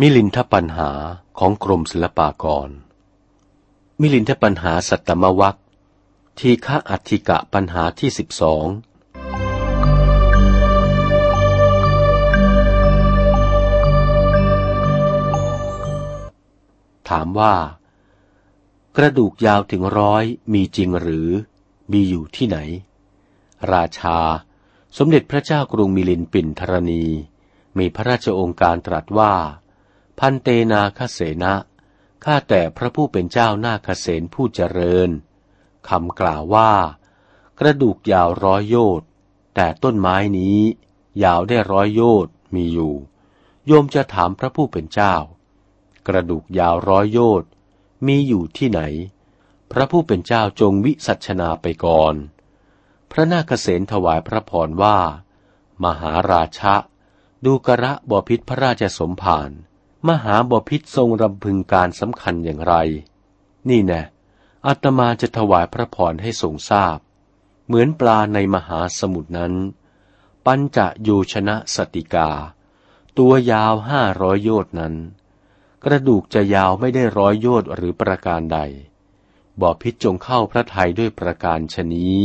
มิลินทปัญหาของกรมศิลปากร มิลินทปัญหาสัตตมวัคทีฆะอัติกะปัญหาที่สิบสอง ถามว่า กระดูกยาวถึงร้อยมีจริงหรือ มีอยู่ที่ไหน ราชา สมเด็จพระเจ้ากรุงมิลินปินธรณี มีพระราชองค์การตรัสว่า พันเตนาคเสนะข้าแต่พระผู้เป็นเจ้านาคเสนผู้เจริญคำกล่าวว่า กระดูกยาวร้อยโยชน์แต่ต้นไม้นี้ ยาวได้ร้อยโยชน์มีอยู่ โยมจะถามพระผู้เป็นเจ้า กระดูกยาวร้อยโยชน์มีอยู่ที่ไหน พระผู้เป็นเจ้าจงวิสัชนาไปก่อน พระนาคเษนถวายพระพรว่า มหาราชะ ดูกระบอพิษพระราชสมภาร มหาบพิษทรงรำพึงการสำคัญอย่างไร นี่แน่อาตมาจะถวายพระพรให้ทรงทราบ เหมือนปลาในมหาสมุทรนั้น ปัญจโยชนะสติกา ตัวยาวห้าร้อยโยชน์นั้น กระดูกจะยาวไม่ได้ร้อยโยชน์หรือประการใดบอพิษจงเข้าพระทัยด้วยประการชนี้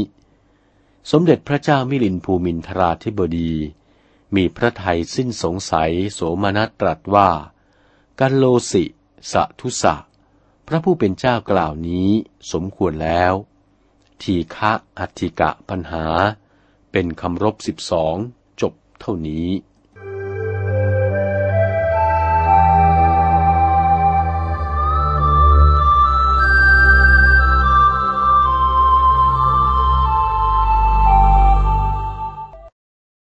สมเด็จพระเจ้ามิลินภูมินทราธิบดี มีพระทัยสิ้นสงสัยโสมนัสตรัสว่า กัลโลสิสะทุสะ พระผู้เป็นเจ้ากล่าวนี้สมควรแล้ว ทีฆะอัติกะปัญหา เป็นคำรบสิบสองจบเท่านี้